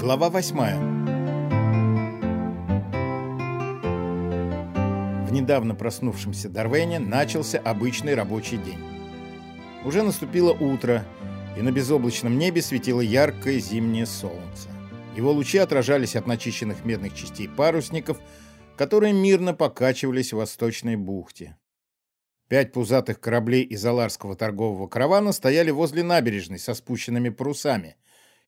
Глава восьмая. В недавно проснувшемся Дарвене начался обычный рабочий день. Уже наступило утро, и на безоблачном небе светило яркое зимнее солнце. Его лучи отражались от начищенных медных частей парусников, которые мирно покачивались в восточной бухте. Пять пузатых кораблей из Аларского торгового каравана стояли возле набережной со спущенными парусами.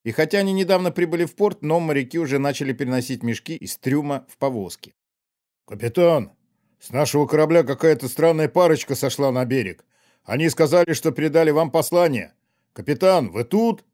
И хотя они недавно прибыли в порт, но моряки уже начали переносить мешки из трюма в повозки. «Капитан, с нашего корабля какая-то странная парочка сошла на берег. Они сказали, что передали вам послание. Капитан, вы тут?»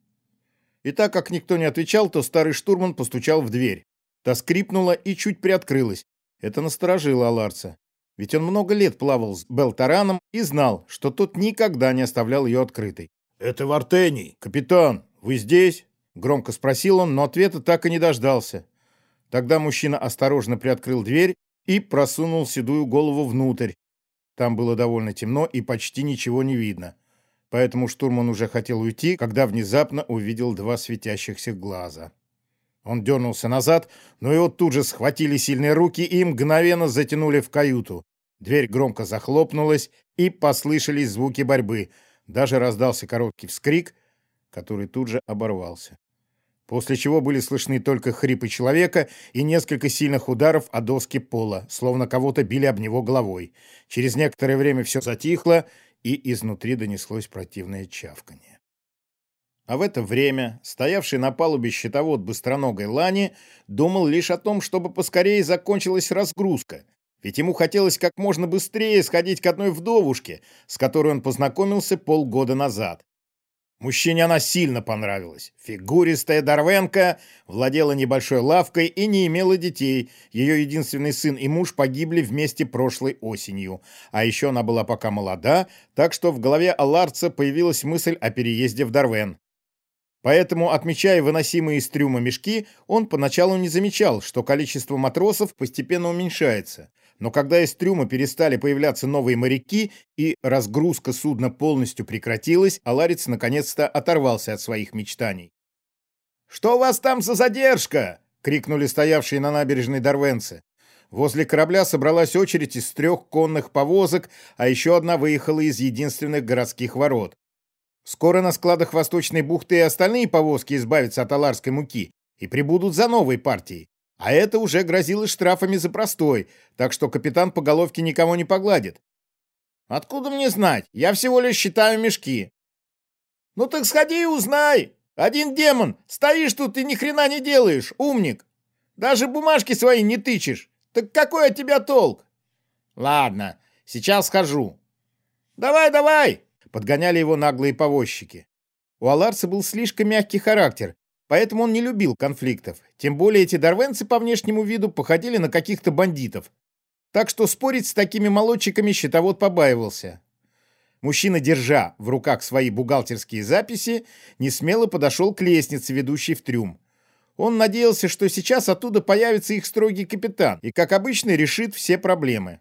И так как никто не отвечал, то старый штурман постучал в дверь. Та скрипнула и чуть приоткрылась. Это насторожило Аларца. Ведь он много лет плавал с Белтараном и знал, что тот никогда не оставлял ее открытой. «Это Вартений. Капитан, вы здесь?» Громко спросил он, но ответа так и не дождался. Тогда мужчина осторожно приоткрыл дверь и просунул седую голову внутрь. Там было довольно темно и почти ничего не видно. Поэтому штурман уже хотел уйти, когда внезапно увидел два светящихся глаза. Он дернулся назад, но его тут же схватили сильные руки и мгновенно затянули в каюту. Дверь громко захлопнулась, и послышались звуки борьбы. Даже раздался короткий вскрик, который тут же оборвался. После чего были слышны только хрипы человека и несколько сильных ударов о доски пола, словно кого-то били об него головой. Через некоторое время все затихло, и изнутри донеслось противное чавканье. А в это время стоявший на палубе щитовод быстроногой Лани думал лишь о том, чтобы поскорее закончилась разгрузка, ведь ему хотелось как можно быстрее сходить к одной вдовушке, с которой он познакомился полгода назад. Мужчине она сильно понравилась. Фигуристая Дарвенко владела небольшой лавкой и не имела детей. Ее единственный сын и муж погибли вместе прошлой осенью. А еще она была пока молода, так что в голове Аларца появилась мысль о переезде в Дарвен. Поэтому, отмечая выносимые из трюма мешки, он поначалу не замечал, что количество матросов постепенно уменьшается. Но когда из трюма перестали появляться новые моряки и разгрузка судна полностью прекратилась, Аларец наконец-то оторвался от своих мечтаний. «Что у вас там за задержка?» — крикнули стоявшие на набережной дарвенцы. Возле корабля собралась очередь из трех конных повозок, а еще одна выехала из единственных городских ворот. Скоро на складах Восточной бухты и остальные повозки избавятся от аларской муки и прибудут за новой партией. А это уже грозило штрафами за простой, так что капитан по головке никого не погладит. Откуда мне знать? Я всего лишь считаю мешки. Ну так сходи и узнай. Один демон, стоишь тут и ни хрена не делаешь, умник. Даже бумажки свои не тычешь. Так какой от тебя толк? Ладно, сейчас схожу. Давай, давай, подгоняли его наглые повозчики. У Аларса был слишком мягкий характер, Поэтому он не любил конфликтов. Тем более эти дарвенцы по внешнему виду походили на каких-то бандитов. Так что спорить с такими молодчиками счетовод побаивался. Мужчина, держа в руках свои бухгалтерские записи, не смело подошел к лестнице, ведущей в трюм. Он надеялся, что сейчас оттуда появится их строгий капитан и, как обычно, решит все проблемы.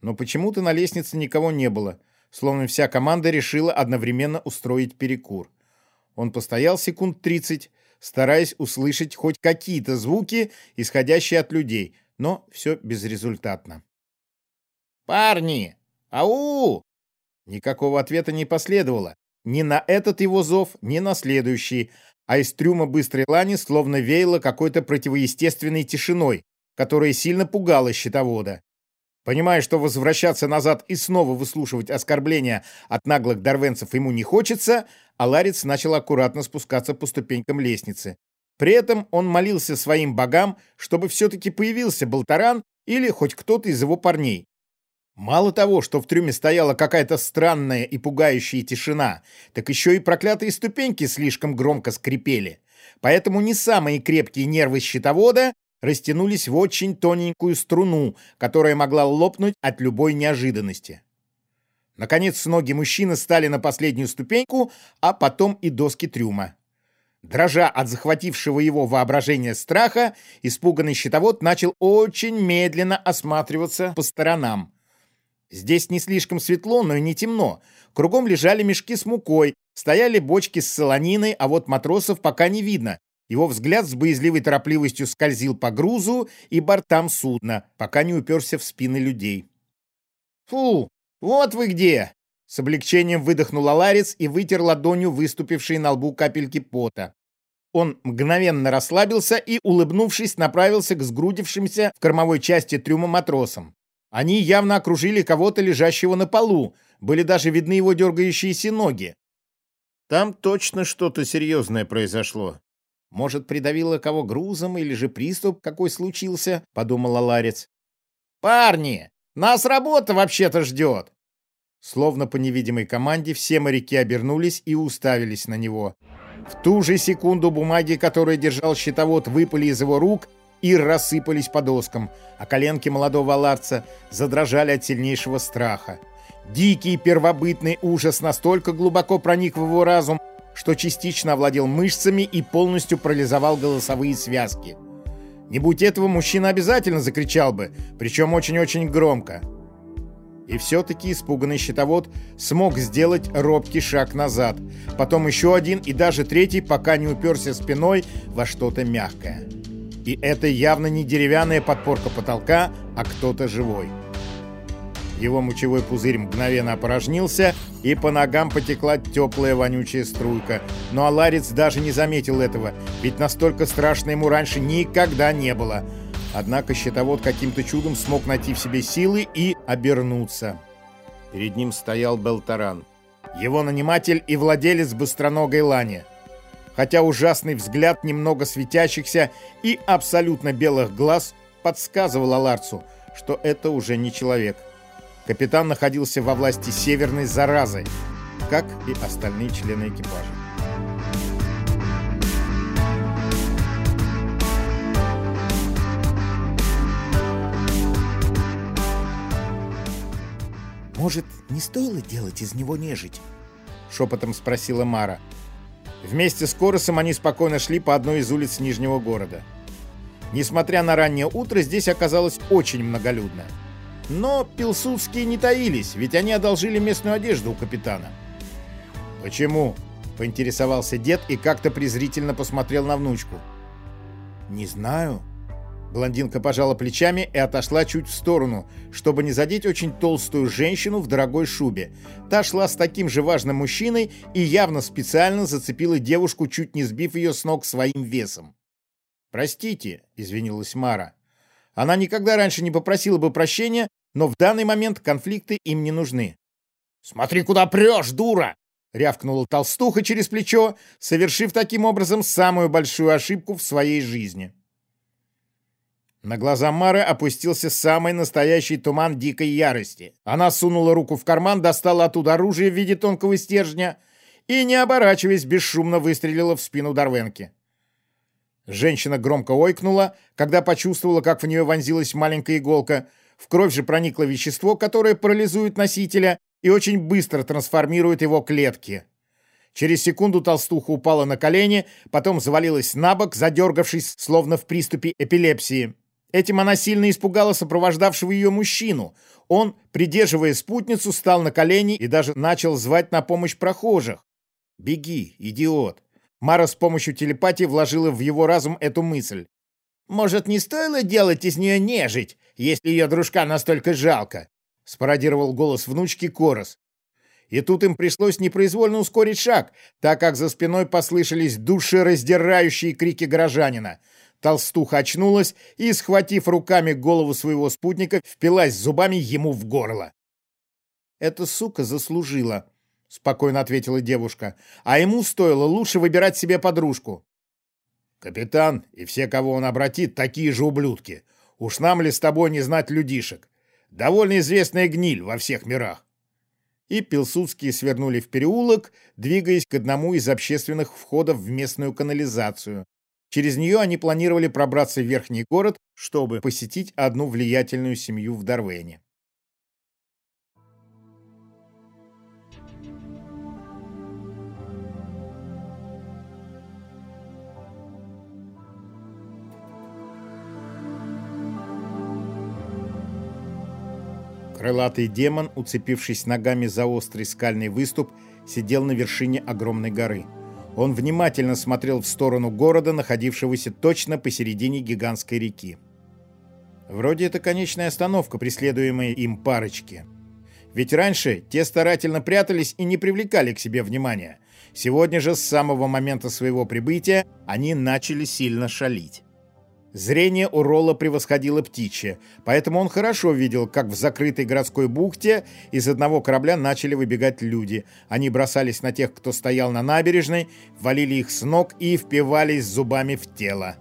Но почему-то на лестнице никого не было, словно вся команда решила одновременно устроить перекур. Он постоял секунд 30, стараясь услышать хоть какие-то звуки, исходящие от людей, но все безрезультатно. «Парни! Ау!» Никакого ответа не последовало. Ни на этот его зов, ни на следующий, а из трюма быстрой лани словно веяло какой-то противоестественной тишиной, которая сильно пугала щитовода. Понимая, что возвращаться назад и снова выслушивать оскорбления от наглых дарвенцев ему не хочется, Аларец начал аккуратно спускаться по ступенькам лестницы. При этом он молился своим богам, чтобы все-таки появился Болтаран или хоть кто-то из его парней. Мало того, что в трюме стояла какая-то странная и пугающая тишина, так еще и проклятые ступеньки слишком громко скрипели. Поэтому не самые крепкие нервы щитовода растянулись в очень тоненькую струну, которая могла лопнуть от любой неожиданности. Наконец ноги мужчины стали на последнюю ступеньку, а потом и доски трюма. Дрожа от захватившего его воображения страха, испуганный щитовод начал очень медленно осматриваться по сторонам. Здесь не слишком светло, но и не темно. Кругом лежали мешки с мукой, стояли бочки с солониной, а вот матросов пока не видно, Его взгляд с боязливой торопливостью скользил по грузу и бортам судна, пока не уперся в спины людей. «Фу, вот вы где!» С облегчением выдохнул Аларец и вытер ладонью выступившие на лбу капельки пота. Он мгновенно расслабился и, улыбнувшись, направился к сгрудившимся в кормовой части трюма матросам. Они явно окружили кого-то, лежащего на полу, были даже видны его дергающиеся ноги. Там точно что-то серьезное произошло. Может, придавило кого грузом или же приступ какой случился, подумал Ларец. «Парни, нас работа вообще-то ждет!» Словно по невидимой команде все моряки обернулись и уставились на него. В ту же секунду бумаги, которые держал щитовод, выпали из его рук и рассыпались по доскам, а коленки молодого аларца задрожали от сильнейшего страха. Дикий первобытный ужас настолько глубоко проник в его разум, что частично овладел мышцами и полностью парализовал голосовые связки. Не будь этого, мужчина обязательно закричал бы, причем очень-очень громко. И все-таки испуганный щитовод смог сделать робкий шаг назад, потом еще один и даже третий, пока не уперся спиной во что-то мягкое. И это явно не деревянная подпорка потолка, а кто-то живой. Его мочевой пузырь мгновенно опорожнился, и по ногам потекла теплая вонючая струйка. Но Аларец даже не заметил этого, ведь настолько страшно ему раньше никогда не было — Однако щитовод каким-то чудом смог найти в себе силы и обернуться. Перед ним стоял Белтаран. Его наниматель и владелец быстроногой лани. Хотя ужасный взгляд немного светящихся и абсолютно белых глаз подсказывал Аларцу, что это уже не человек. Капитан находился во власти северной заразы, как и остальные члены экипажа. «Может, не стоило делать из него нежить?» — шепотом спросила Мара. Вместе с Коросом они спокойно шли по одной из улиц Нижнего города. Несмотря на раннее утро, здесь оказалось очень многолюдно. Но пилсудские не таились, ведь они одолжили местную одежду у капитана. «Почему?» — поинтересовался дед и как-то презрительно посмотрел на внучку. «Не знаю», Блондинка пожала плечами и отошла чуть в сторону, чтобы не задеть очень толстую женщину в дорогой шубе. Та шла с таким же важным мужчиной и явно специально зацепила девушку, чуть не сбив ее с ног своим весом. «Простите», — извинилась Мара. Она никогда раньше не попросила бы прощения, но в данный момент конфликты им не нужны. «Смотри, куда прешь, дура!» — рявкнула толстуха через плечо, совершив таким образом самую большую ошибку в своей жизни. На глаза Мары опустился самый настоящий туман дикой ярости. Она сунула руку в карман, достала оттуда оружие в виде тонкого стержня и, не оборачиваясь, бесшумно выстрелила в спину Дарвенки. Женщина громко ойкнула, когда почувствовала, как в нее вонзилась маленькая иголка. В кровь же проникло вещество, которое парализует носителя и очень быстро трансформирует его клетки. Через секунду толстуха упала на колени, потом завалилась на бок, задергавшись, словно в приступе эпилепсии. Этим она сильно испугала сопровождавшего ее мужчину. Он, придерживая спутницу, стал на колени и даже начал звать на помощь прохожих. «Беги, идиот!» Мара с помощью телепатии вложила в его разум эту мысль. «Может, не стоило делать из нее нежить, если ее дружка настолько жалко?» спародировал голос внучки Корос. И тут им пришлось непроизвольно ускорить шаг, так как за спиной послышались душераздирающие крики горожанина — Толстуха очнулась и, схватив руками голову своего спутника, впилась зубами ему в горло. «Эта сука заслужила», — спокойно ответила девушка. «А ему стоило лучше выбирать себе подружку». «Капитан и все, кого он обратит, такие же ублюдки. Уж нам ли с тобой не знать людишек? Довольно известная гниль во всех мирах». И Пилсудские свернули в переулок, двигаясь к одному из общественных входов в местную канализацию, Через нее они планировали пробраться в верхний город, чтобы посетить одну влиятельную семью в Дарвене. Крылатый демон, уцепившись ногами за острый скальный выступ, сидел на вершине огромной горы – Он внимательно смотрел в сторону города, находившегося точно посередине гигантской реки. Вроде это конечная остановка, преследуемой им парочки. Ведь раньше те старательно прятались и не привлекали к себе внимания. Сегодня же, с самого момента своего прибытия, они начали сильно шалить. Зрение у Ролла превосходило птичье, поэтому он хорошо видел, как в закрытой городской бухте из одного корабля начали выбегать люди. Они бросались на тех, кто стоял на набережной, валили их с ног и впивались зубами в тело.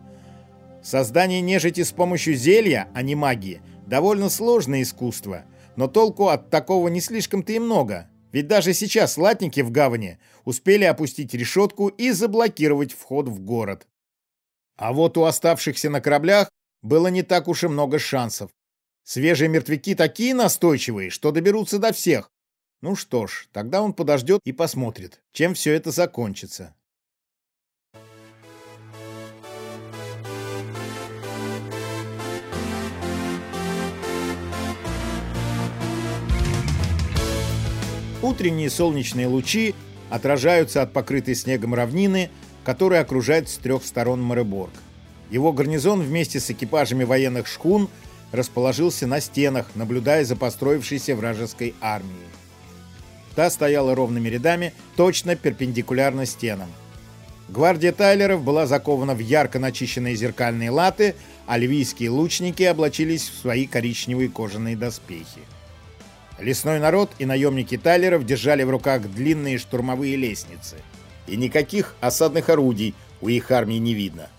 Создание нежити с помощью зелья, а не магии, довольно сложное искусство, но толку от такого не слишком-то и много. Ведь даже сейчас латники в гавани успели опустить решетку и заблокировать вход в город. А вот у оставшихся на кораблях было не так уж и много шансов. Свежие мертвяки такие настойчивые, что доберутся до всех. Ну что ж, тогда он подождет и посмотрит, чем все это закончится. Утренние солнечные лучи отражаются от покрытой снегом равнины, который окружает с трех сторон Мореборг. Его гарнизон вместе с экипажами военных шхун расположился на стенах, наблюдая за построившейся вражеской армией. Та стояла ровными рядами, точно перпендикулярно стенам. Гвардия Тайлеров была закована в ярко начищенные зеркальные латы, а ливийские лучники облачились в свои коричневые кожаные доспехи. Лесной народ и наемники Тайлеров держали в руках длинные штурмовые лестницы – и никаких осадных орудий у их армии не видно.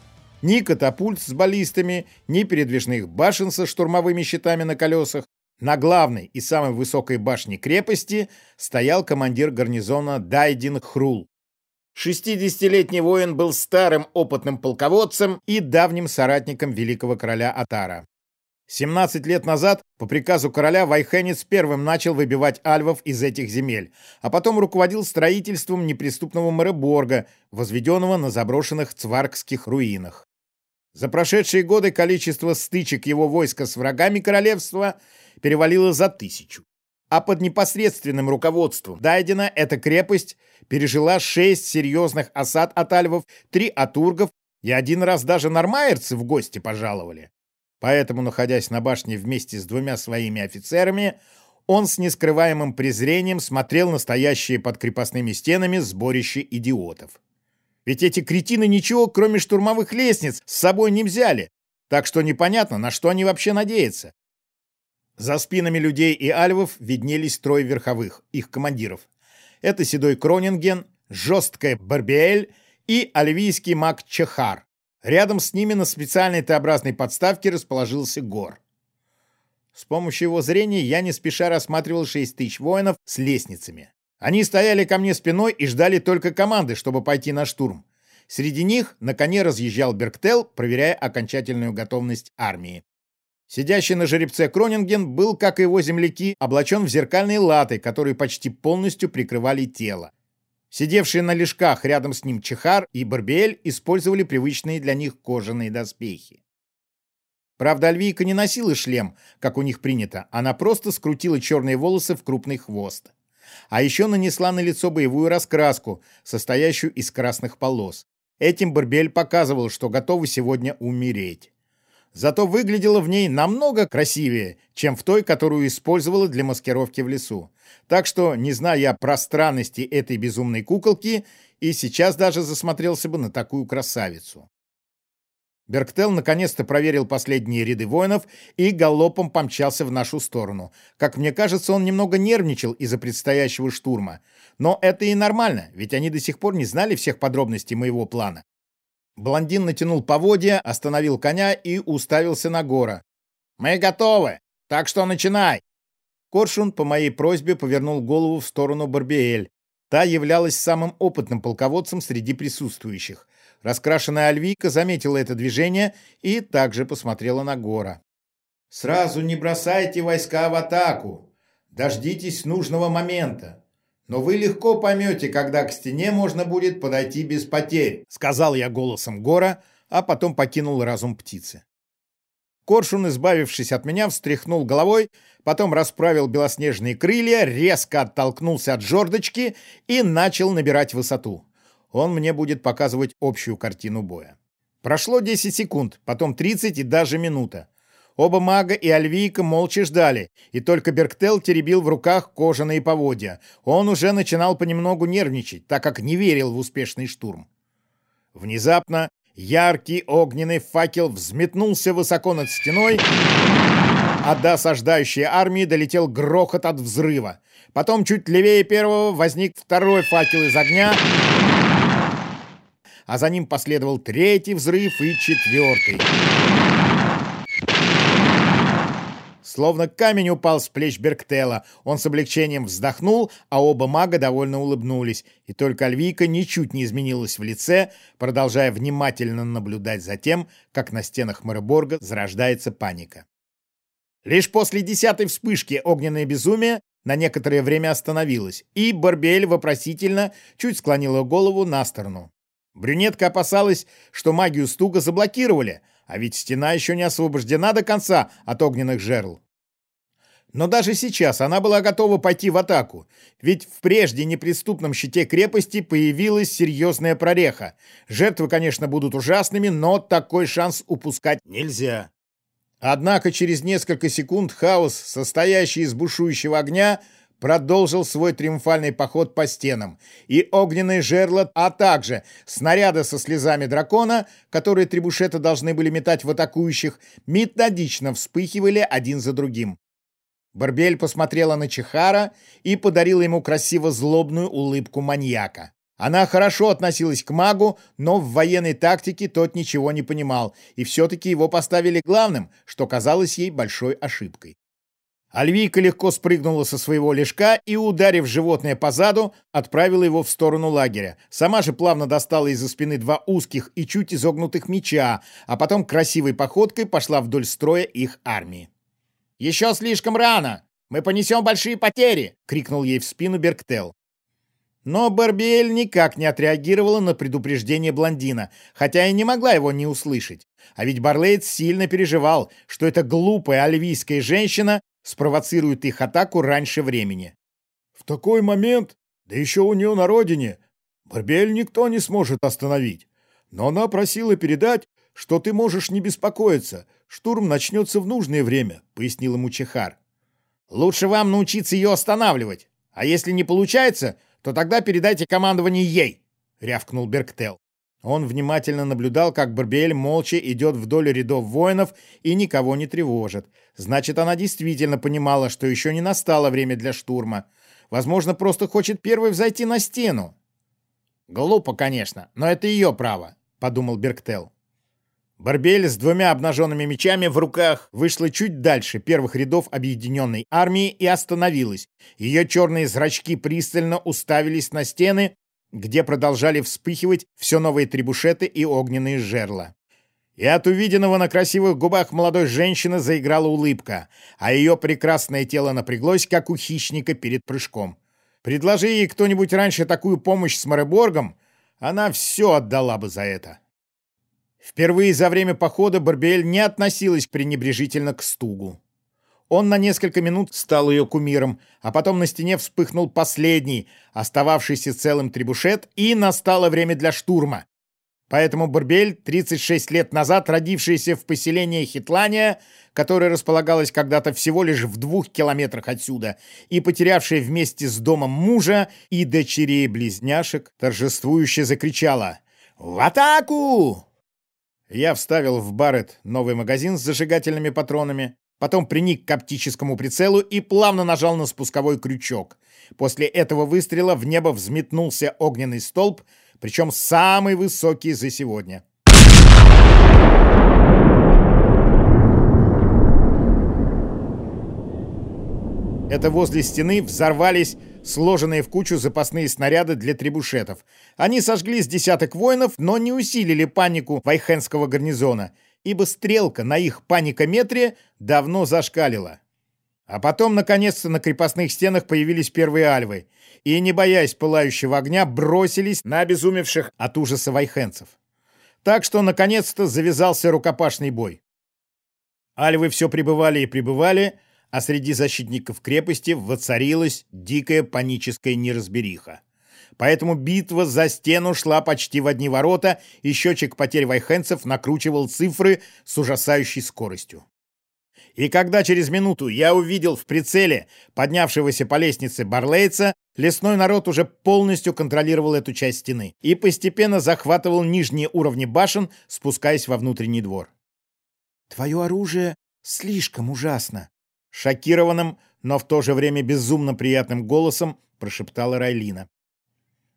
Ни катапульт с баллистами, ни передвижных башен со штурмовыми щитами на колесах. На главной и самой высокой башне крепости стоял командир гарнизона Дайдин Хрул. 60-летний воин был старым опытным полководцем и давним соратником великого короля Атара. 17 лет назад по приказу короля Вайхенец первым начал выбивать альвов из этих земель, а потом руководил строительством неприступного Мореборга, возведенного на заброшенных цваркских руинах. За прошедшие годы количество стычек его войска с врагами королевства перевалило за тысячу. А под непосредственным руководством Дайдена эта крепость пережила шесть серьезных осад от альвов, три от ургов, и один раз даже нормайерцы в гости пожаловали. Поэтому, находясь на башне вместе с двумя своими офицерами, он с нескрываемым презрением смотрел на стоящие под крепостными стенами сборище идиотов. Ведь эти кретины ничего, кроме штурмовых лестниц, с собой не взяли, так что непонятно, на что они вообще надеются. За спинами людей и альвов виднелись трое верховых, их командиров. Это седой Кронинген, жесткая Барбиэль и альвийский маг Чехар. Рядом с ними на специальной Т-образной подставке расположился Гор. С помощью его зрения я не спеша рассматривал шесть тысяч воинов с лестницами. Они стояли ко мне спиной и ждали только команды, чтобы пойти на штурм. Среди них на коне разъезжал Берктел, проверяя окончательную готовность армии. Сидящий на жеребце Кронинген был, как и его земляки, облачен в зеркальные латы, которые почти полностью прикрывали тело. Сидевшие на лежках рядом с ним Чехар и Барбиэль использовали привычные для них кожаные доспехи. Правда, Альвийка не носила шлем, как у них принято, она просто скрутила черные волосы в крупный хвост. А еще нанесла на лицо боевую раскраску, состоящую из красных полос. Этим Барбель показывал, что готова сегодня умереть зато выглядела в ней намного красивее, чем в той, которую использовала для маскировки в лесу. Так что, не зная про странности этой безумной куколки, и сейчас даже засмотрелся бы на такую красавицу. Берктел наконец-то проверил последние ряды воинов и галопом помчался в нашу сторону. Как мне кажется, он немного нервничал из-за предстоящего штурма. Но это и нормально, ведь они до сих пор не знали всех подробностей моего плана. Блондин натянул поводья, остановил коня и уставился на Гора. «Мы готовы, так что начинай!» Коршун по моей просьбе повернул голову в сторону Барбиэль. Та являлась самым опытным полководцем среди присутствующих. Раскрашенная Альвийка заметила это движение и также посмотрела на Гора. «Сразу не бросайте войска в атаку. Дождитесь нужного момента. Но вы легко поймете, когда к стене можно будет подойти без потерь», — сказал я голосом Гора, а потом покинул разум птицы. Коршун, избавившись от меня, встряхнул головой, потом расправил белоснежные крылья, резко оттолкнулся от жердочки и начал набирать высоту. Он мне будет показывать общую картину боя. Прошло 10 секунд, потом 30 и даже минута. Оба мага и Альвийка молча ждали, и только Берктел теребил в руках кожаные поводья. Он уже начинал понемногу нервничать, так как не верил в успешный штурм. Внезапно яркий огненный факел взметнулся высоко над стеной, а до осаждающей армии долетел грохот от взрыва. Потом чуть левее первого возник второй факел из огня, а за ним последовал третий взрыв и четвертый. Словно камень упал с плеч Берктела. Он с облегчением вздохнул, а оба мага довольно улыбнулись. И только Альвийка ничуть не изменилась в лице, продолжая внимательно наблюдать за тем, как на стенах Мореборга зарождается паника. Лишь после десятой вспышки огненное безумие на некоторое время остановилось, и Барбель вопросительно чуть склонила голову на сторону. Брюнетка опасалась, что магию стуга заблокировали, а ведь стена еще не освобождена до конца от огненных жерл. Но даже сейчас она была готова пойти в атаку, ведь в прежде неприступном щите крепости появилась серьезная прореха. Жертвы, конечно, будут ужасными, но такой шанс упускать нельзя. Однако через несколько секунд хаос, состоящий из бушующего огня, продолжил свой триумфальный поход по стенам, и огненные жерла, а также снаряды со слезами дракона, которые трибушеты должны были метать в атакующих, методично вспыхивали один за другим. Барбель посмотрела на Чехара и подарила ему красиво злобную улыбку маньяка. Она хорошо относилась к магу, но в военной тактике тот ничего не понимал, и все-таки его поставили главным, что казалось ей большой ошибкой. Альвийка легко спрыгнула со своего лежка и, ударив животное по заду, отправила его в сторону лагеря. Сама же плавно достала из-за спины два узких и чуть изогнутых меча, а потом красивой походкой пошла вдоль строя их армии. «Еще слишком рано! Мы понесем большие потери!» — крикнул ей в спину Берктел. Но Барбиэль никак не отреагировала на предупреждение блондина, хотя и не могла его не услышать. А ведь Барлейд сильно переживал, что эта глупая альвийская женщина спровоцирует их атаку раньше времени. В такой момент, да еще у нее на родине, Барбель никто не сможет остановить. Но она просила передать, что ты можешь не беспокоиться, штурм начнется в нужное время, пояснил ему Чехар. Лучше вам научиться ее останавливать, а если не получается, то тогда передайте командование ей, рявкнул Берктел. Он внимательно наблюдал, как Барбиэль молча идет вдоль рядов воинов и никого не тревожит. Значит, она действительно понимала, что еще не настало время для штурма. Возможно, просто хочет первой взойти на стену. «Глупо, конечно, но это ее право», — подумал Берктел. Барбель с двумя обнаженными мечами в руках вышла чуть дальше первых рядов объединенной армии и остановилась. Ее черные зрачки пристально уставились на стены, где продолжали вспыхивать все новые трибушеты и огненные жерла. И от увиденного на красивых губах молодой женщины заиграла улыбка, а ее прекрасное тело напряглось, как у хищника перед прыжком. Предложи ей кто-нибудь раньше такую помощь с Мореборгом, она все отдала бы за это. Впервые за время похода Барбиэль не относилась пренебрежительно к стугу. Он на несколько минут стал ее кумиром, а потом на стене вспыхнул последний, остававшийся целым трибушет, и настало время для штурма. Поэтому Барбель, 36 лет назад родившаяся в поселении Хитлания, которое располагалось когда-то всего лишь в двух километрах отсюда, и потерявшая вместе с домом мужа и дочерей-близняшек, торжествующе закричала «В атаку!». Я вставил в Барретт новый магазин с зажигательными патронами, Потом приник к оптическому прицелу и плавно нажал на спусковой крючок. После этого выстрела в небо взметнулся огненный столб, причем самый высокий за сегодня. Это возле стены взорвались сложенные в кучу запасные снаряды для требушетов. Они сожгли с десяток воинов, но не усилили панику Вайхенского гарнизона — ибо стрелка на их паникометре давно зашкалила. А потом, наконец-то, на крепостных стенах появились первые альвы, и, не боясь пылающего огня, бросились на обезумевших от ужаса вайхенцев. Так что, наконец-то, завязался рукопашный бой. Альвы все пребывали и пребывали, а среди защитников крепости воцарилась дикая паническая неразбериха. Поэтому битва за стену шла почти в одни ворота, и счетчик потерь вайхенцев накручивал цифры с ужасающей скоростью. И когда через минуту я увидел в прицеле поднявшегося по лестнице Барлейца, лесной народ уже полностью контролировал эту часть стены и постепенно захватывал нижние уровни башен, спускаясь во внутренний двор. «Твое оружие слишком ужасно!» Шокированным, но в то же время безумно приятным голосом прошептала Райлина.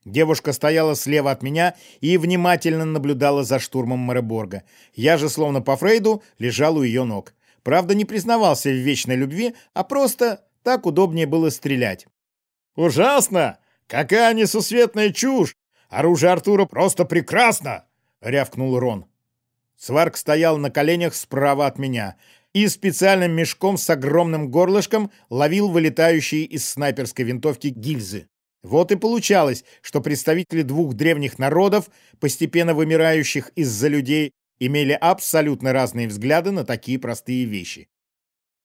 Девушка стояла слева от меня и внимательно наблюдала за штурмом Мореборга. Я же, словно по Фрейду, лежал у ее ног. Правда, не признавался в вечной любви, а просто так удобнее было стрелять. «Ужасно! Какая несусветная чушь! Оружие Артура просто прекрасно!» — рявкнул Рон. Сварк стоял на коленях справа от меня и специальным мешком с огромным горлышком ловил вылетающие из снайперской винтовки гильзы. Вот и получалось, что представители двух древних народов, постепенно вымирающих из-за людей, имели абсолютно разные взгляды на такие простые вещи.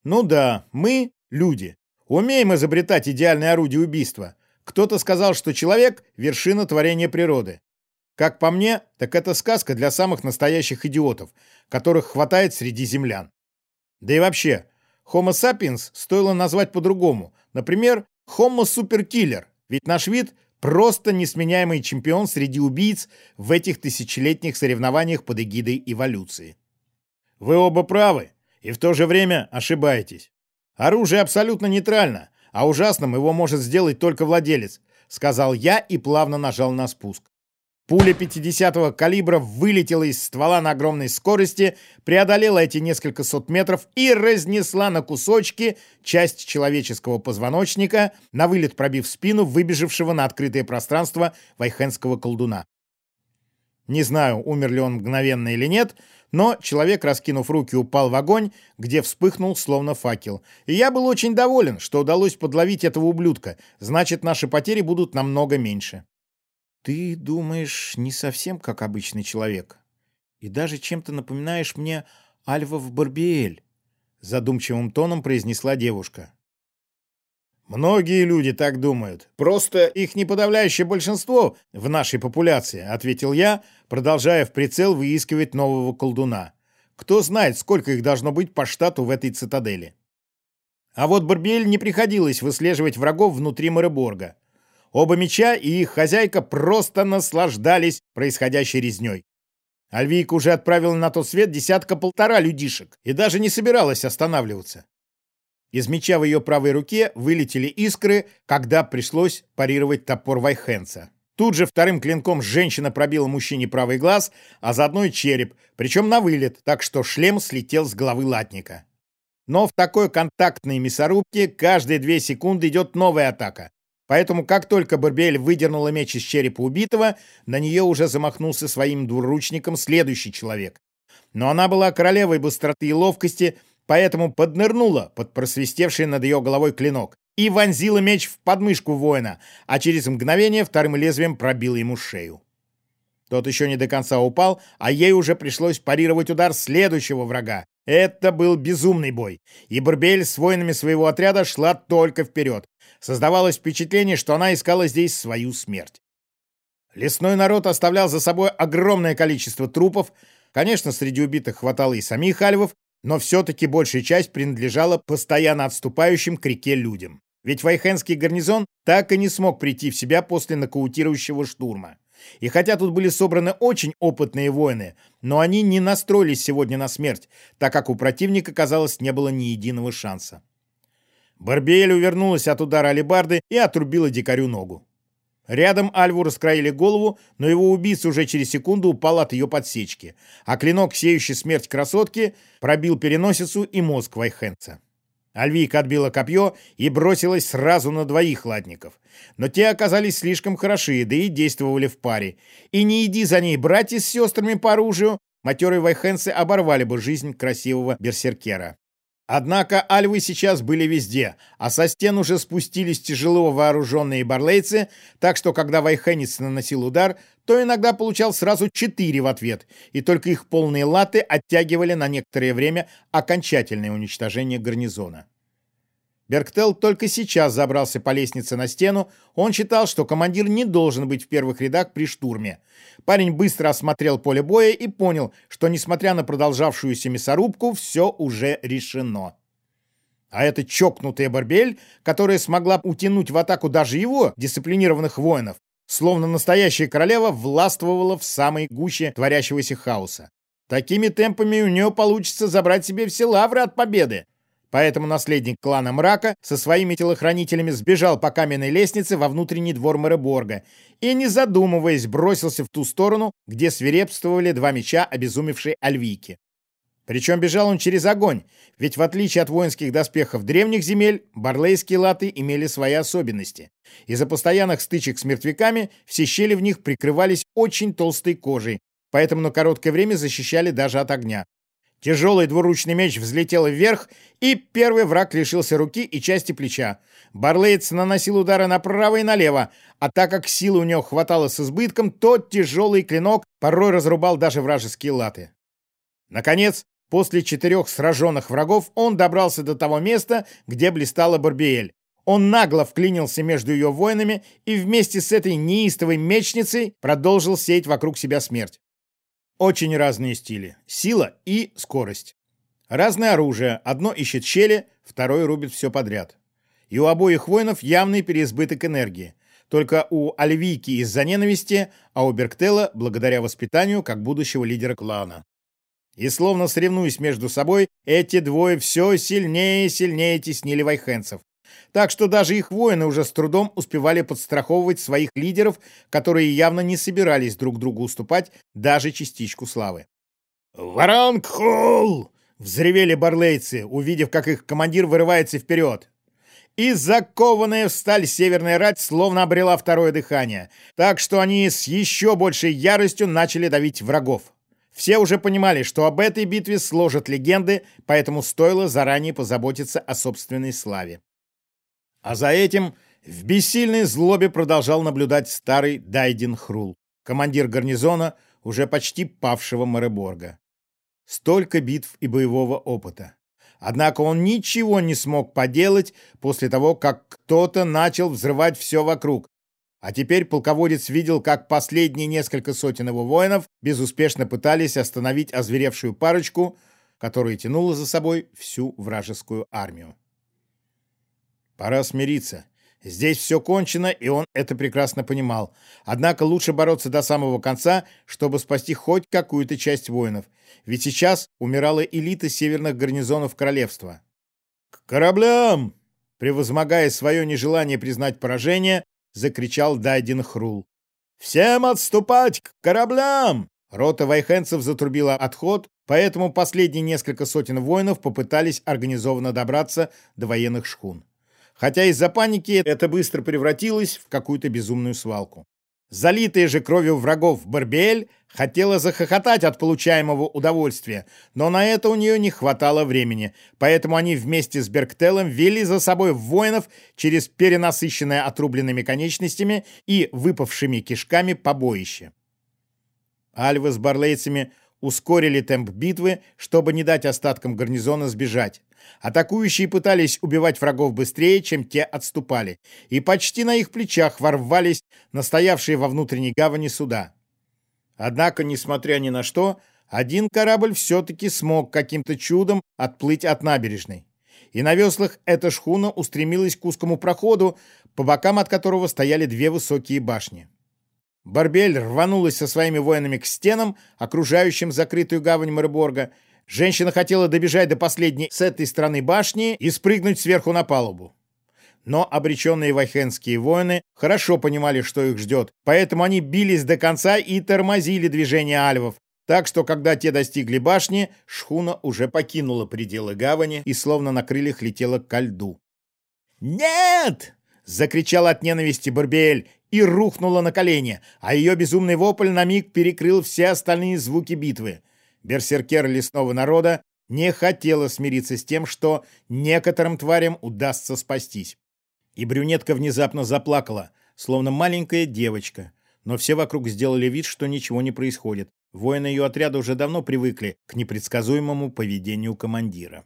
Ну да, мы, люди, умеем изобретать идеальное орудие убийства. Кто-то сказал, что человек — вершина творения природы. Как по мне, так это сказка для самых настоящих идиотов, которых хватает среди землян. Да и вообще, Homo sapiens стоило назвать по-другому. Например, Homo superkiller, ведь наш вид Просто несменяемый чемпион среди убийц в этих тысячелетних соревнованиях под эгидой эволюции. Вы оба правы, и в то же время ошибаетесь. Оружие абсолютно нейтрально, а ужасным его может сделать только владелец, сказал я и плавно нажал на спуск. Пуля 50-го калибра вылетела из ствола на огромной скорости, преодолела эти несколько сот метров и разнесла на кусочки часть человеческого позвоночника, на вылет пробив спину выбежавшего на открытое пространство вайхенского колдуна. Не знаю, умер ли он мгновенно или нет, но человек, раскинув руки, упал в огонь, где вспыхнул словно факел. И я был очень доволен, что удалось подловить этого ублюдка, значит, наши потери будут намного меньше. Ты думаешь не совсем как обычный человек. И даже чем-то напоминаешь мне Альвов Барбиэль, задумчивым тоном произнесла девушка. «Многие люди так думают. Просто их не подавляющее большинство в нашей популяции», — ответил я, продолжая в прицел выискивать нового колдуна. «Кто знает, сколько их должно быть по штату в этой цитадели». А вот Барбиэль не приходилось выслеживать врагов внутри Мореборга. Оба меча и их хозяйка просто наслаждались происходящей резней. Альвийка уже отправила на тот свет десятка-полтора людишек и даже не собиралась останавливаться. Из меча в ее правой руке вылетели искры, когда пришлось парировать топор Вайхенца. Тут же вторым клинком женщина пробила мужчине правый глаз, а заодно и череп, причем на вылет, так что шлем слетел с головы латника. Но в такой контактной мясорубке каждые две секунды идет новая атака. Поэтому, как только Барбель выдернула меч из черепа убитого, на нее уже замахнулся своим двуручником следующий человек. Но она была королевой быстроты и ловкости, поэтому поднырнула под просвистевший над ее головой клинок и вонзила меч в подмышку воина, а через мгновение вторым лезвием пробила ему шею. Тот еще не до конца упал, а ей уже пришлось парировать удар следующего врага. Это был безумный бой, и Барбель с воинами своего отряда шла только вперед. Создавалось впечатление, что она искала здесь свою смерть. Лесной народ оставлял за собой огромное количество трупов. Конечно, среди убитых хватало и самих альвов, но все-таки большая часть принадлежала постоянно отступающим к реке людям. Ведь Вайхенский гарнизон так и не смог прийти в себя после нокаутирующего штурма. И хотя тут были собраны очень опытные воины, но они не настроились сегодня на смерть, так как у противника, казалось, не было ни единого шанса. Барбиэль увернулась от удара алебарды и отрубила дикарю ногу. Рядом Альву раскроили голову, но его убийца уже через секунду упал от ее подсечки, а клинок, сеющий смерть красотки, пробил переносицу и мозг Вайхенца. Альвийка отбила копье и бросилась сразу на двоих ладников. Но те оказались слишком хороши, да и действовали в паре. И не иди за ней братья с сестрами по оружию, матерые вайхенцы оборвали бы жизнь красивого берсеркера. Однако альвы сейчас были везде, а со стен уже спустились тяжело вооруженные барлейцы, так что когда вайхенец наносил удар, то иногда получал сразу четыре в ответ, и только их полные латы оттягивали на некоторое время окончательное уничтожение гарнизона. Берктел только сейчас забрался по лестнице на стену. Он считал, что командир не должен быть в первых рядах при штурме. Парень быстро осмотрел поле боя и понял, что, несмотря на продолжавшуюся мясорубку, все уже решено. А эта чокнутая Барбель, которая смогла утянуть в атаку даже его, дисциплинированных воинов, словно настоящая королева, властвовала в самой гуще творящегося хаоса. Такими темпами у нее получится забрать себе все лавры от победы. Поэтому наследник клана Мрака со своими телохранителями сбежал по каменной лестнице во внутренний двор Мэреборга и, не задумываясь, бросился в ту сторону, где свирепствовали два меча обезумевшей Альвики. Причем бежал он через огонь, ведь в отличие от воинских доспехов древних земель, барлейские латы имели свои особенности. Из-за постоянных стычек с мертвяками все щели в них прикрывались очень толстой кожей, поэтому на короткое время защищали даже от огня. Тяжелый двуручный меч взлетел вверх, и первый враг лишился руки и части плеча. Барлеец наносил удары направо и налево, а так как силы у него хватало с избытком, то тяжелый клинок порой разрубал даже вражеские латы. Наконец, после четырех сраженных врагов, он добрался до того места, где блистала Барбиэль. Он нагло вклинился между ее воинами и вместе с этой неистовой мечницей продолжил сеять вокруг себя смерть. Очень разные стили. Сила и скорость. Разное оружие. Одно ищет щели, второе рубит все подряд. И у обоих воинов явный переизбыток энергии. Только у Альвийки из-за ненависти, а у Берктела благодаря воспитанию как будущего лидера клана. И словно соревнуясь между собой, эти двое все сильнее и сильнее теснили вайхенцев так что даже их воины уже с трудом успевали подстраховывать своих лидеров, которые явно не собирались друг другу уступать даже частичку славы. «Варангхол!» — взревели барлейцы, увидев, как их командир вырывается вперед. И закованная в сталь северная рать словно обрела второе дыхание, так что они с еще большей яростью начали давить врагов. Все уже понимали, что об этой битве сложат легенды, поэтому стоило заранее позаботиться о собственной славе. А за этим в бессильной злобе продолжал наблюдать старый Дайдин Хрул, командир гарнизона, уже почти павшего Мореборга. Столько битв и боевого опыта. Однако он ничего не смог поделать после того, как кто-то начал взрывать все вокруг. А теперь полководец видел, как последние несколько сотен его воинов безуспешно пытались остановить озверевшую парочку, которая тянула за собой всю вражескую армию. Пора смириться. Здесь все кончено, и он это прекрасно понимал. Однако лучше бороться до самого конца, чтобы спасти хоть какую-то часть воинов. Ведь сейчас умирала элита северных гарнизонов королевства. «К кораблям!» Превозмогая свое нежелание признать поражение, закричал Дайдин Хрул. «Всем отступать к кораблям!» Рота вайхенцев затрубила отход, поэтому последние несколько сотен воинов попытались организованно добраться до военных шхун хотя из-за паники это быстро превратилось в какую-то безумную свалку. Залитая же кровью врагов Барбиэль хотела захохотать от получаемого удовольствия, но на это у нее не хватало времени, поэтому они вместе с Берктелом вели за собой воинов через перенасыщенное отрубленными конечностями и выпавшими кишками побоище. Альвы с барлейцами ускорили темп битвы, чтобы не дать остаткам гарнизона сбежать. Атакующие пытались убивать врагов быстрее, чем те отступали, и почти на их плечах ворвались настоявшие во внутренней гавани суда. Однако, несмотря ни на что, один корабль все-таки смог каким-то чудом отплыть от набережной. И на веслах эта шхуна устремилась к узкому проходу, по бокам от которого стояли две высокие башни. Барбель рванулась со своими воинами к стенам, окружающим закрытую гавань Мореборга, Женщина хотела добежать до последней с этой стороны башни и спрыгнуть сверху на палубу. Но обреченные вайхенские воины хорошо понимали, что их ждет, поэтому они бились до конца и тормозили движение альвов, так что, когда те достигли башни, шхуна уже покинула пределы гавани и словно на крыльях летела ко льду. «Нет!» — закричал от ненависти Барбиэль и рухнула на колени, а ее безумный вопль на миг перекрыл все остальные звуки битвы. Берсеркер лесного народа не хотела смириться с тем, что некоторым тварям удастся спастись. И брюнетка внезапно заплакала, словно маленькая девочка. Но все вокруг сделали вид, что ничего не происходит. Воины ее отряда уже давно привыкли к непредсказуемому поведению командира.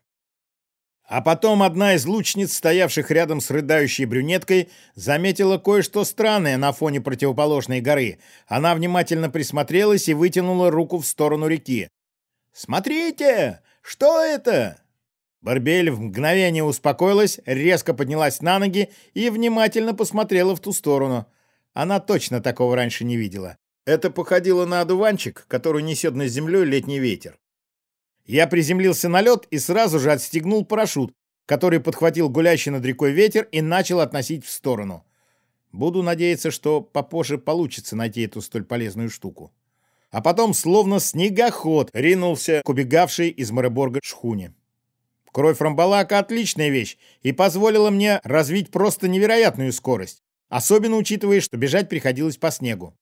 А потом одна из лучниц, стоявших рядом с рыдающей брюнеткой, заметила кое-что странное на фоне противоположной горы. Она внимательно присмотрелась и вытянула руку в сторону реки. «Смотрите! Что это?» Барбель в мгновение успокоилась, резко поднялась на ноги и внимательно посмотрела в ту сторону. Она точно такого раньше не видела. Это походило на одуванчик, который несет над землей летний ветер. Я приземлился на лед и сразу же отстегнул парашют, который подхватил гулящий над рекой ветер и начал относить в сторону. Буду надеяться, что попозже получится найти эту столь полезную штуку. А потом, словно снегоход, ринулся к убегавшей из Мореборга шхуне. Кровь рамбалака — отличная вещь и позволила мне развить просто невероятную скорость, особенно учитывая, что бежать приходилось по снегу.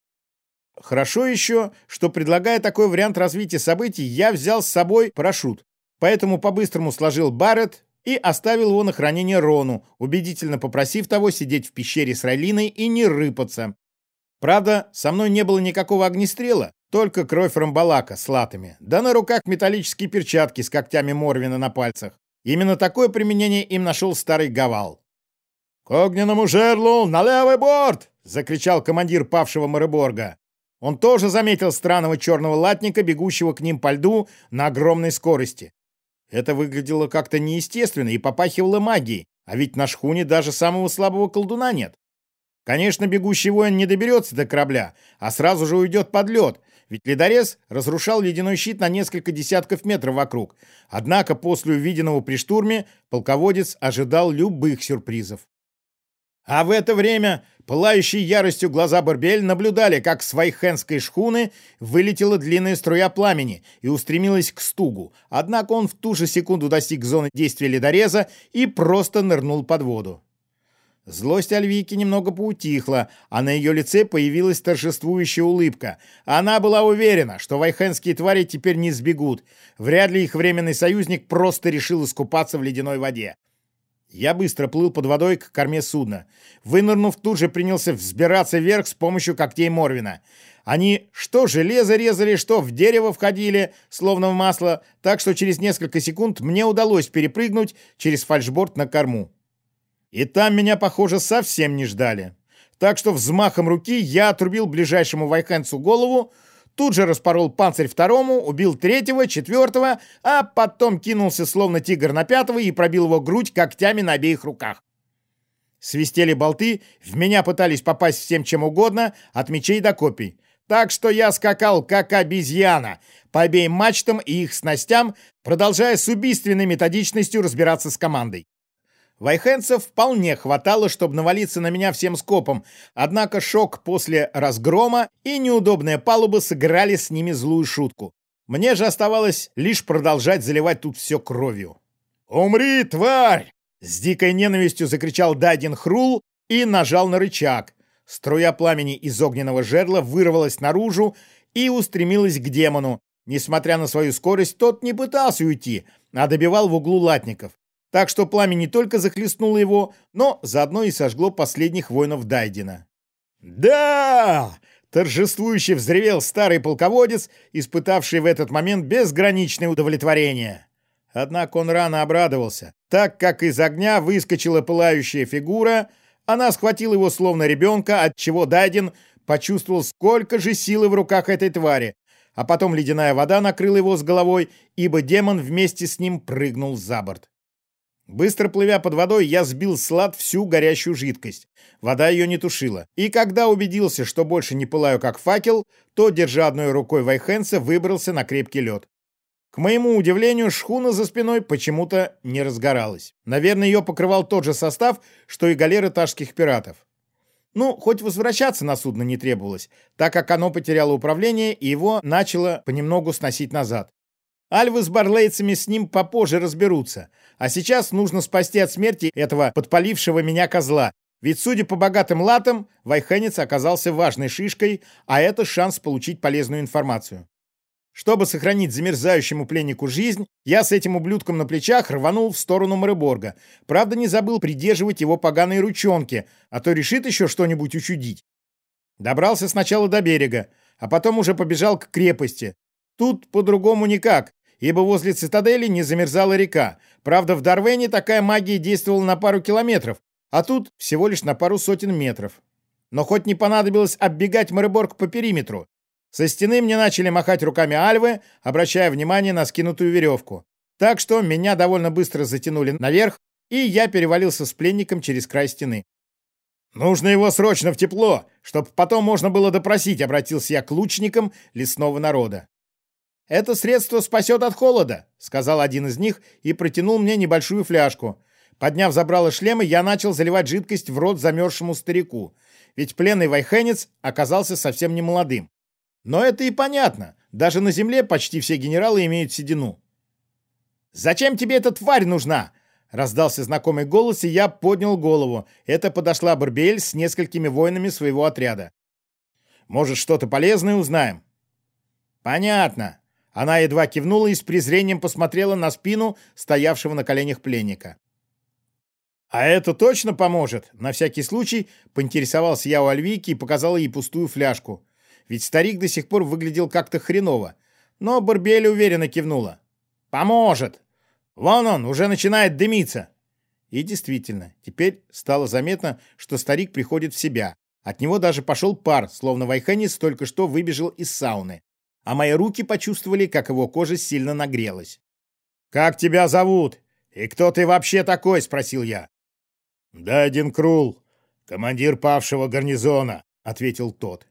Хорошо еще, что, предлагая такой вариант развития событий, я взял с собой парашют, поэтому по-быстрому сложил Барретт и оставил его на хранение Рону, убедительно попросив того сидеть в пещере с Райлиной и не рыпаться. Правда, со мной не было никакого огнестрела, только кровь рамбалака с латами, да на руках металлические перчатки с когтями Морвина на пальцах. Именно такое применение им нашел старый Гавал. «К огненному жерлу на левый борт!» — закричал командир павшего Мореборга. Он тоже заметил странного черного латника, бегущего к ним по льду на огромной скорости. Это выглядело как-то неестественно и попахивало магией, а ведь на шхуне даже самого слабого колдуна нет. Конечно, бегущий воин не доберется до корабля, а сразу же уйдет под лед, ведь ледорез разрушал ледяной щит на несколько десятков метров вокруг. Однако после увиденного при штурме полководец ожидал любых сюрпризов. А в это время пылающие яростью глаза Барбель наблюдали, как с вайхенской шхуны вылетела длинная струя пламени и устремилась к стугу. Однако он в ту же секунду достиг зоны действия ледореза и просто нырнул под воду. Злость Альвики немного поутихла, а на ее лице появилась торжествующая улыбка. Она была уверена, что вайхенские твари теперь не сбегут. Вряд ли их временный союзник просто решил искупаться в ледяной воде. Я быстро плыл под водой к корме судна. Вынырнув, тут же принялся взбираться вверх с помощью когтей Морвина. Они что железо резали, что в дерево входили, словно в масло, так что через несколько секунд мне удалось перепрыгнуть через фальшборд на корму. И там меня, похоже, совсем не ждали. Так что взмахом руки я отрубил ближайшему вайхенцу голову, тут же распорол панцирь второму, убил третьего, четвертого, а потом кинулся словно тигр на пятого и пробил его грудь когтями на обеих руках. Свистели болты, в меня пытались попасть всем чем угодно, от мечей до копий. Так что я скакал как обезьяна по обеим мачтам и их снастям, продолжая с убийственной методичностью разбираться с командой. Вайхенцев вполне хватало, чтобы навалиться на меня всем скопом, однако шок после разгрома и неудобная палуба сыграли с ними злую шутку. Мне же оставалось лишь продолжать заливать тут все кровью. «Умри, тварь!» С дикой ненавистью закричал Дайдин Хрул и нажал на рычаг. Струя пламени из огненного жерла вырвалась наружу и устремилась к демону. Несмотря на свою скорость, тот не пытался уйти, а добивал в углу латников. Так что пламя не только захлестнуло его, но заодно и сожгло последних воинов Дайдена. «Да!» — торжествующе взревел старый полководец, испытавший в этот момент безграничное удовлетворение. Однако он рано обрадовался, так как из огня выскочила пылающая фигура, она схватила его словно ребенка, от чего Дайден почувствовал, сколько же силы в руках этой твари, а потом ледяная вода накрыла его с головой, ибо демон вместе с ним прыгнул за борт. Быстро плывя под водой, я сбил с лад всю горящую жидкость. Вода ее не тушила. И когда убедился, что больше не пылаю как факел, то, держа одной рукой Вайхенса, выбрался на крепкий лед. К моему удивлению, шхуна за спиной почему-то не разгоралась. Наверное, ее покрывал тот же состав, что и галеры ташских пиратов. Ну, хоть возвращаться на судно не требовалось, так как оно потеряло управление и его начало понемногу сносить назад. Альвы с барлейцами с ним попозже разберутся. А сейчас нужно спасти от смерти этого подпалившего меня козла. Ведь, судя по богатым латам, Вайхенец оказался важной шишкой, а это шанс получить полезную информацию. Чтобы сохранить замерзающему пленнику жизнь, я с этим ублюдком на плечах рванул в сторону Мореборга. Правда, не забыл придерживать его поганые ручонки, а то решит еще что-нибудь учудить. Добрался сначала до берега, а потом уже побежал к крепости. Тут по-другому никак, ибо возле цитадели не замерзала река. Правда, в Дарвене такая магия действовала на пару километров, а тут всего лишь на пару сотен метров. Но хоть не понадобилось оббегать Мореборг по периметру. Со стены мне начали махать руками альвы, обращая внимание на скинутую веревку. Так что меня довольно быстро затянули наверх, и я перевалился с пленником через край стены. «Нужно его срочно в тепло, чтобы потом можно было допросить», — обратился я к лучникам лесного народа. «Это средство спасет от холода», — сказал один из них и протянул мне небольшую фляжку. Подняв забрало шлема, я начал заливать жидкость в рот замерзшему старику, ведь пленный вайхенец оказался совсем не молодым. Но это и понятно. Даже на земле почти все генералы имеют седину. «Зачем тебе эта тварь нужна?» Раздался знакомый голос, и я поднял голову. Это подошла Барбиэль с несколькими воинами своего отряда. «Может, что-то полезное узнаем?» «Понятно». Она едва кивнула и с презрением посмотрела на спину стоявшего на коленях пленника. «А это точно поможет?» На всякий случай поинтересовался я у Альвики и показал ей пустую фляжку. Ведь старик до сих пор выглядел как-то хреново. Но Барбиэль уверенно кивнула. «Поможет! Вон он, уже начинает дымиться!» И действительно, теперь стало заметно, что старик приходит в себя. От него даже пошел пар, словно Вайхенис только что выбежал из сауны. А мои руки почувствовали, как его кожа сильно нагрелась. «Как тебя зовут? И кто ты вообще такой?» — спросил я. «Да один Крул, командир павшего гарнизона», — ответил тот.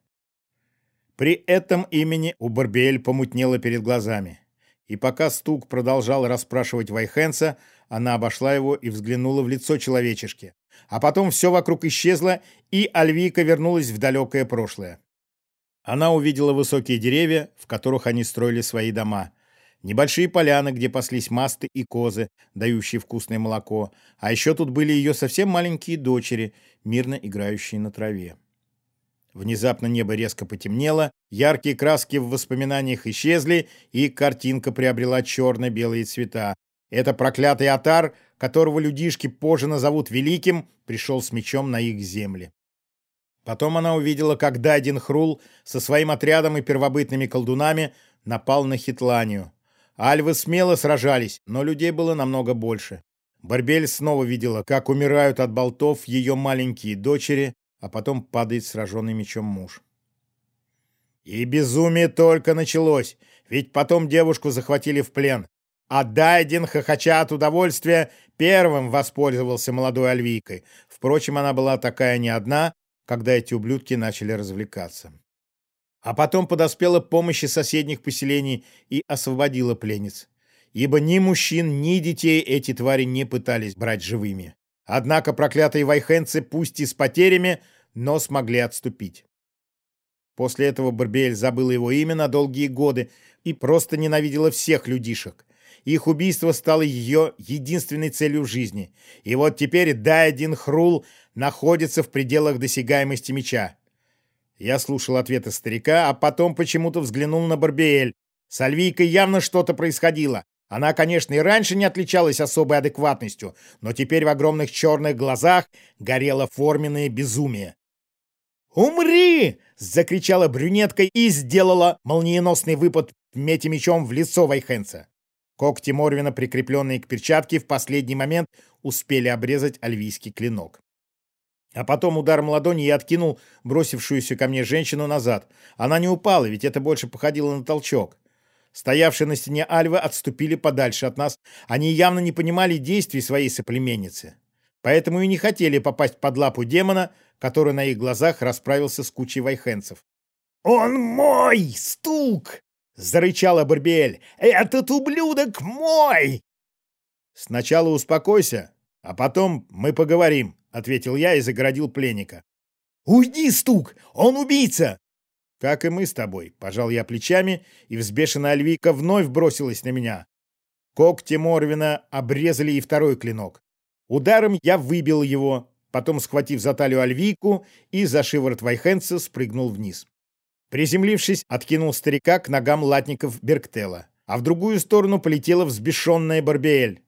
При этом имени у Барбиэль помутнело перед глазами. И пока Стук продолжал расспрашивать Вайхенса, она обошла его и взглянула в лицо человечешки. А потом все вокруг исчезло, и Альвика вернулась в далекое прошлое. Она увидела высокие деревья, в которых они строили свои дома. Небольшие поляны, где паслись масты и козы, дающие вкусное молоко. А еще тут были ее совсем маленькие дочери, мирно играющие на траве. Внезапно небо резко потемнело, яркие краски в воспоминаниях исчезли, и картинка приобрела черно-белые цвета. Это проклятый Атар, которого людишки позже назовут Великим, пришел с мечом на их земли. Потом она увидела, как Дайдин Хрул со своим отрядом и первобытными колдунами напал на Хитланию. Альвы смело сражались, но людей было намного больше. Барбель снова видела, как умирают от болтов ее маленькие дочери, а потом падает сраженный мечом муж. И безумие только началось, ведь потом девушку захватили в плен. А Дайден, хохоча от удовольствия, первым воспользовался молодой Альвийкой. Впрочем, она была такая не одна, когда эти ублюдки начали развлекаться. А потом подоспела помощь из соседних поселений и освободила пленниц. Ибо ни мужчин, ни детей эти твари не пытались брать живыми. Однако проклятые вайхенцы, пусть и с потерями, но смогли отступить. После этого Барбиэль забыла его имя на долгие годы и просто ненавидела всех людишек. Их убийство стало ее единственной целью жизни. И вот теперь Дайдин Хрул находится в пределах досягаемости меча. Я слушал ответы старика, а потом почему-то взглянул на Барбиэль. С Альвийкой явно что-то происходило. Она, конечно, и раньше не отличалась особой адекватностью, но теперь в огромных черных глазах горело форменное безумие. «Умри!» — закричала брюнетка и сделала молниеносный выпад метя мечом в лицо Вайхенца. Когти Морвина, прикрепленные к перчатке, в последний момент успели обрезать альвийский клинок. А потом ударом ладони я откинул бросившуюся ко мне женщину назад. Она не упала, ведь это больше походило на толчок. Стоявшие на стене альвы отступили подальше от нас. Они явно не понимали действий своей соплеменницы. Поэтому и не хотели попасть под лапу демона, который на их глазах расправился с кучей вайхенцев. «Он мой! Стук!» — зарычала Барбиэль. «Этот ублюдок мой!» «Сначала успокойся, а потом мы поговорим», — ответил я и загородил пленника. «Уйди, Стук! Он убийца!» «Как и мы с тобой», — пожал я плечами, и взбешенная Альвика вновь бросилась на меня. Когти Морвина обрезали и второй клинок. Ударом я выбил его, потом, схватив за талию Альвийку и за шиворот Вайхенца, спрыгнул вниз. Приземлившись, откинул старика к ногам латников Берктела, а в другую сторону полетела взбешенная Барбиэль.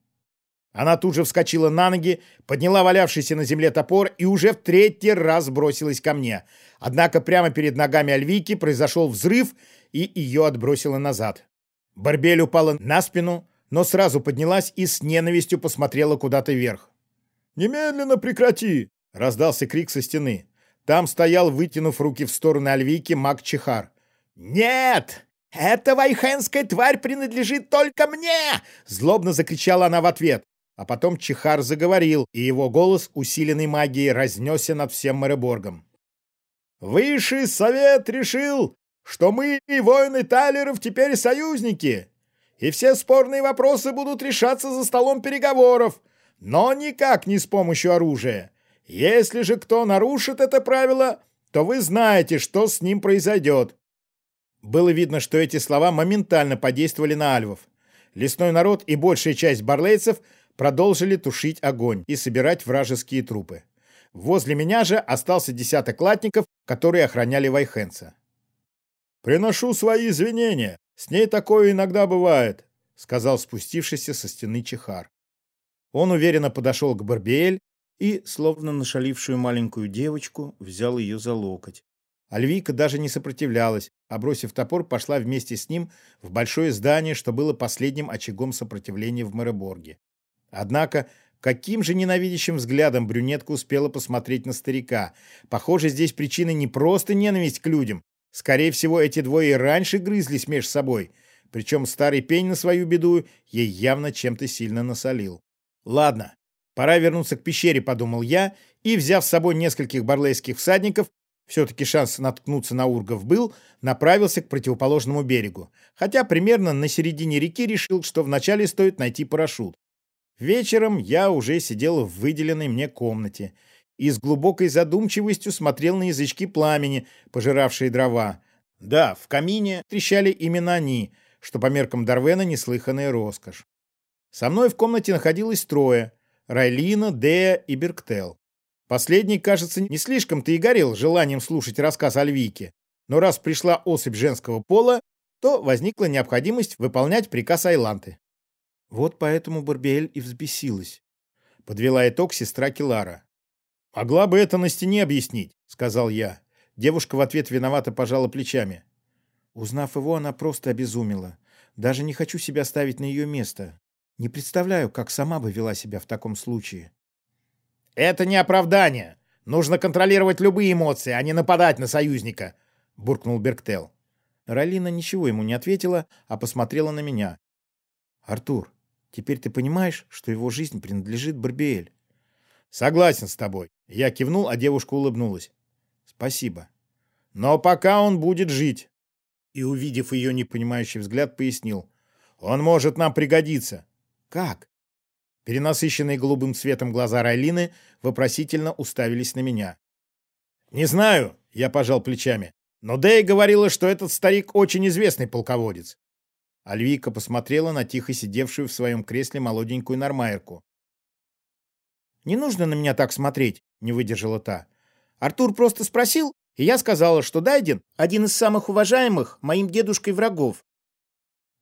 Она тут же вскочила на ноги, подняла валявшийся на земле топор и уже в третий раз бросилась ко мне. Однако прямо перед ногами Альвики произошел взрыв, и ее отбросило назад. Барбель упала на спину, но сразу поднялась и с ненавистью посмотрела куда-то вверх. «Немедленно прекрати!» — раздался крик со стены. Там стоял, вытянув руки в сторону Альвики, маг Чихар. «Нет! Эта вайхенская тварь принадлежит только мне!» Злобно закричала она в ответ. А потом Чихар заговорил, и его голос, усиленный магией, разнесся над всем Мэреборгом. «Высший совет решил, что мы и воины Талеров теперь союзники, и все спорные вопросы будут решаться за столом переговоров, но никак не с помощью оружия. Если же кто нарушит это правило, то вы знаете, что с ним произойдет. Было видно, что эти слова моментально подействовали на альвов. Лесной народ и большая часть барлейцев продолжили тушить огонь и собирать вражеские трупы. Возле меня же остался десяток латников, которые охраняли Вайхенца. «Приношу свои извинения. С ней такое иногда бывает», — сказал спустившийся со стены Чехар. Он уверенно подошел к Барбиэль и, словно нашалившую маленькую девочку, взял ее за локоть. Альвика даже не сопротивлялась, а, бросив топор, пошла вместе с ним в большое здание, что было последним очагом сопротивления в Мэреборге. Однако, каким же ненавидящим взглядом брюнетка успела посмотреть на старика. Похоже, здесь причина не просто ненависть к людям. Скорее всего, эти двое и раньше грызлись меж собой. Причем старый пень на свою беду ей явно чем-то сильно насолил. Ладно, пора вернуться к пещере, подумал я, и, взяв с собой нескольких барлейских всадников, все-таки шанс наткнуться на ургов был, направился к противоположному берегу, хотя примерно на середине реки решил, что вначале стоит найти парашют. Вечером я уже сидел в выделенной мне комнате и с глубокой задумчивостью смотрел на язычки пламени, пожиравшие дрова. Да, в камине трещали именно они, что по меркам Дарвена неслыханная роскошь. Со мной в комнате находилось трое — Райлина, Дея и Берктел. Последний, кажется, не слишком-то и горел желанием слушать рассказ Альвики, но раз пришла особь женского пола, то возникла необходимость выполнять приказ Айланты. Вот поэтому Барбиэль и взбесилась. Подвела итог сестра Килара. «Могла бы это на стене объяснить», — сказал я. Девушка в ответ виновато пожала плечами. Узнав его, она просто обезумела. Даже не хочу себя ставить на ее место. Не представляю, как сама бы вела себя в таком случае. «Это не оправдание. Нужно контролировать любые эмоции, а не нападать на союзника», — буркнул Берктел. Ралина ничего ему не ответила, а посмотрела на меня. «Артур, теперь ты понимаешь, что его жизнь принадлежит Барбиэль?» «Согласен с тобой». Я кивнул, а девушка улыбнулась. «Спасибо. Но пока он будет жить». И, увидев ее непонимающий взгляд, пояснил. «Он может нам пригодиться». «Как?» Перенасыщенные голубым цветом глаза Райлины вопросительно уставились на меня. «Не знаю», — я пожал плечами, «но Дэй говорила, что этот старик очень известный полководец». Альвика посмотрела на тихо сидевшую в своем кресле молоденькую нормайерку. «Не нужно на меня так смотреть», — не выдержала та. «Артур просто спросил, и я сказала, что Дайден — один из самых уважаемых моим дедушкой врагов».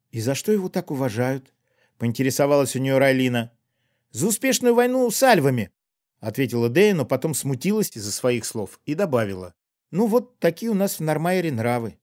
«И за что его так уважают?» — поинтересовалась у нее Райлина. За успешную войну с альвами, ответила Дея, но потом смутилась из-за своих слов и добавила. Ну вот такие у нас в Нормайере нравы.